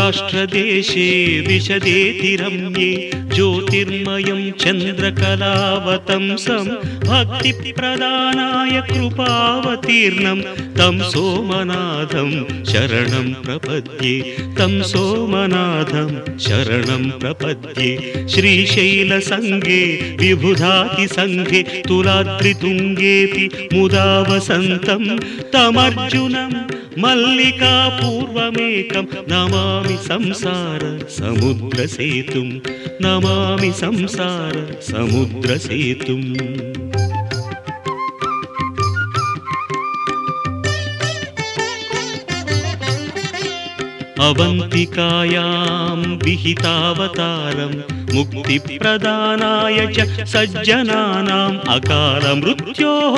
सौराष्ट्रदेशे विशदेति रम्ये ज्योतिर्मयं चन्द्रकलावतंसं भक्तिप्रदानाय कृपावतीर्णं तं सोमनाथं शरणं प्रपद्ये तं सोमनाथं शरणं प्रपद्ये। श्रीशैलसङ्गे विबुधातिसङ्गे तुलाद्रितुङ्गेऽपि मुदा वसन्तं तमर्जुनं मल्लिकापूर्वमेकं नमामि संसार समुद्रसेतुं नमामि संसार समुद्रसेतुम् अवन्तिकायां विहितावतारं मुक्तिप्रदानाय च सज्जनानाम् अकालमृत्योः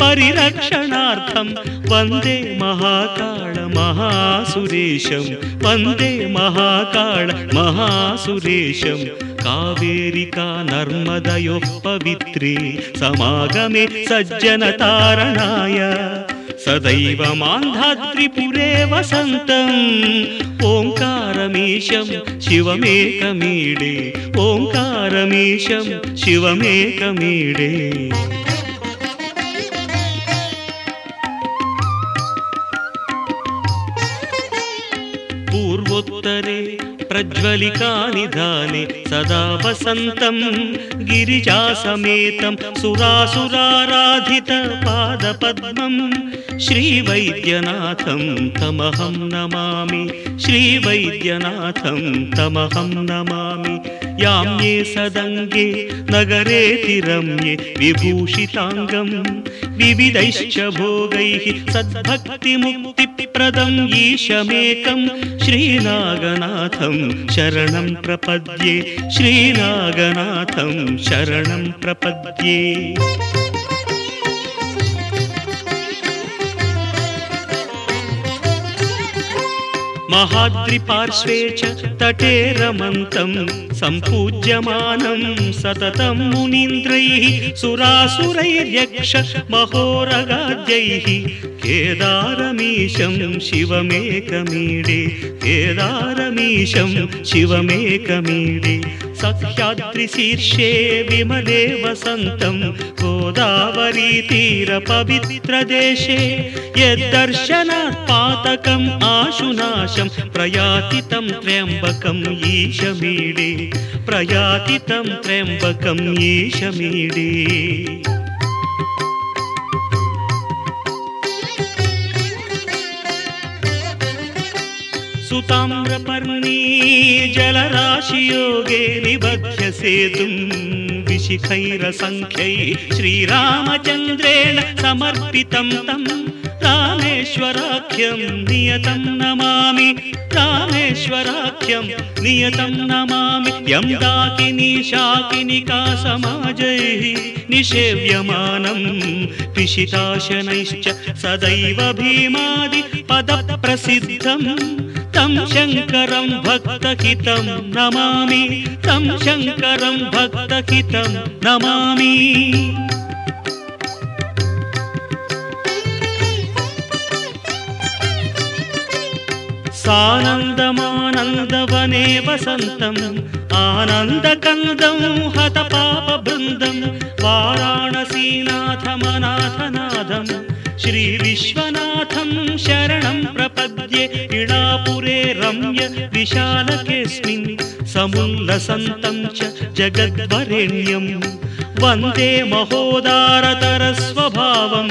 परिरक्षणार्थं वन्दे महाकाळ महासुरेशं वन्दे महाकाळ महासुरेशं। कावेरिका नर्मदयोः पवित्रे समागमे सज्जनतारणाय सदैव मान्धात्रिपुरे वसन्तम् ओङ्कारमीशं शिवमेकमीडे। ओङ्कारमीशं शिवमेकमीडे। पूर्वोत्तरे प्रज्वलिकानिधाने सदा वसन्तं गिरिजासमेतं सुरासुराराधितपादपद्मं श्रीवैद्यनाथं तमहं नमामि श्रीवैद्यनाथं तमहं नमामि याम्ये सदङ्गे नगरे तिरम्ये विभूषिताङ्गं विविधैश्च भोगैः सद्भक्तिमुक्तिप्रदम् ईशमेकं श्रीनागनाथं शरणं प्रपद्ये। श्रीनागनाथं शरणं प्रपद्ये महाद्रिपार्श्वे च तटे रमन्तं सम्पूज्यमानं सततं मुनीन्द्रैः सुरासुरैर्यक्ष महोरगाद्यैः। केदारमीशं शिवमेकमीडे केदारमीशं शिवमेकमीडे सख्याद्रिशीर्षे विमले वसन्तं गोदावरीतीरपवित्रदेशे यद्दर्शनात् पातकम् आशुनाशं प्रयाति तं त्र्यम्बकम् ईशमीडे प्रयाति तं त्र्यम्बकम् ईशमीडे सुताम्रपर्णी जलराशियोगे निबध्य सेतुं विशिखैरसङ्ख्यै श्रीरामचन्द्रेण समर्पितं तं रामेश्वराख्यं नियतं नमामि रामेश्वराख्यं नियतं नमामि। यं दाकिनी शाकिनिका समाजैः निषेव्यमानं पिशिताशनैश्च सदैव भीमादि पदप्रसिद्धम् तं शङ्करं भक्तहितं नमामि। तं शङ्करं भक्तहितं नमामि। सानन्दमानन्दवने वसन्तम् आनन्दकन्दं हतपापबृन्दं वाराणसीनाथमनाथनाथम् श्रीविश्वनाथं शरणं प्रपद्ये इडापुरे रम्य विशालकेऽस्मिन् समुल्लसन्तं च जगद्वरेण्यं। वन्दे महोदारतरस्वभावं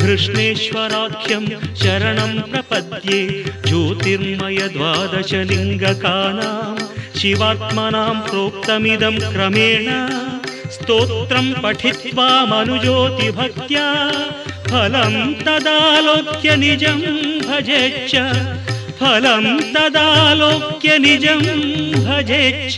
कृष्णेश्वराख्यं शरणं प्रपद्ये ज्योतिर्मयद्वादशलिङ्गकानां शिवात्मनां प्रोक्तमिदं क्रमेण स्तोत्रम् पठित्वा मनुज्योतिभक्त्या फलम् तदालोक्य निज भजेच्च। फल तदालोक्य निज भजेच्च।